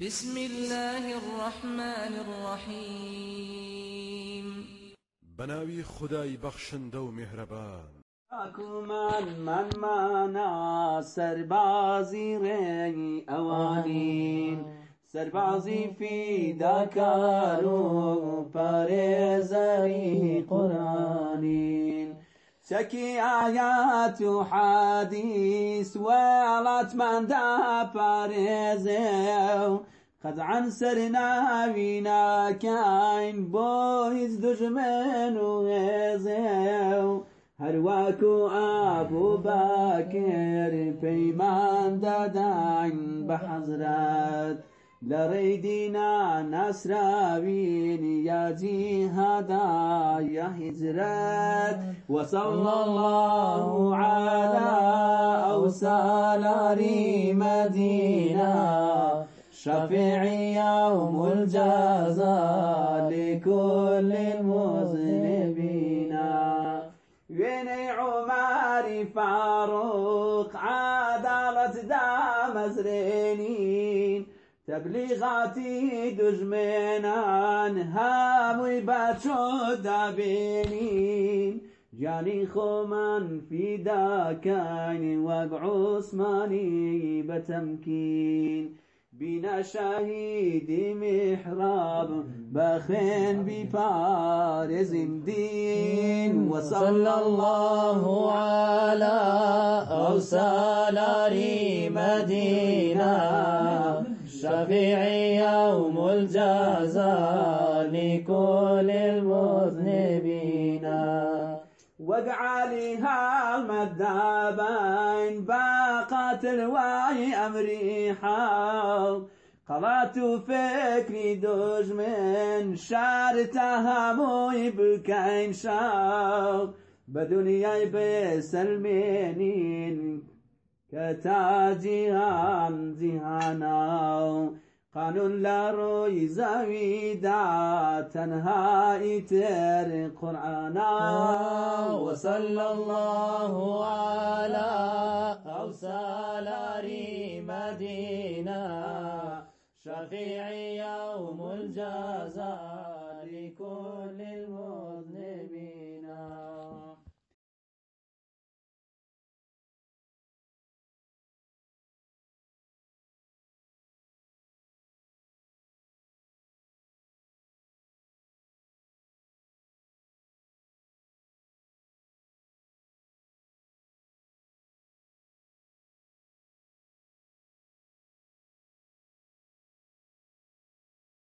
بسم الله الرحمن الرحيم. بناوي خداي بخشنده و مهربان. من من مانا سربازی ری اوانین. سربازی فیداکار و پارێزەری قورانین چەکی ئايات و حادیس وێڵاتماندا پارێزێ و قەدعەن سەر ناوی ناکاین بۆ هیچ دژمن و هێزێ و هەرواکو ئابوو باکر پەیمان دادان بە ڕێیدینا ناسراوین یاجی هادا یا هجرات وصلى الله على أو سالاري مدينة. شفيع يوم الجزاء لكل المذنبين. عماري فاروق عدالة دام زرينين. تبلیغاتی دژمێنان هەمووی بەچۆ دابێنین جانی خۆمان فیداکانی وەک عوسمانی بەتەمکین. بنا شهيدي محراب بخين بفارز دين وصلى الله على أوسالاري مدينة. شفيع يوم الجزاء لكل المذنبين. وقعاليها المدابين باقات الواي أمري حال قرات فكري دوج من شار تهاموي بكاين شال بدنياي بسلمينين كتاجيهان جيهانا قانون لا روي زاويدا تنها إتر قرآنا وصلى الله على أوسالاري مدينة. شفيع يوم الجزاء